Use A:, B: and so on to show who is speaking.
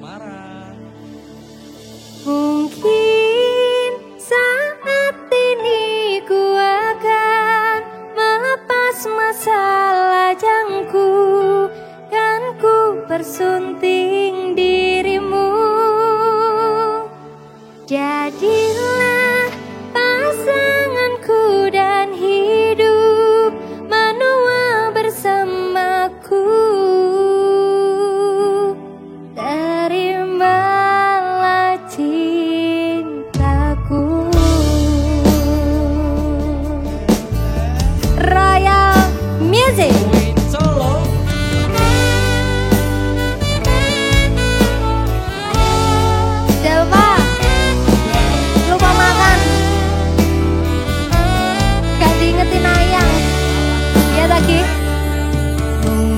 A: asmara.
B: Mungkin saat ini ku akan melepas masalah jangku dan ku bersunting dirimu. Jadi Music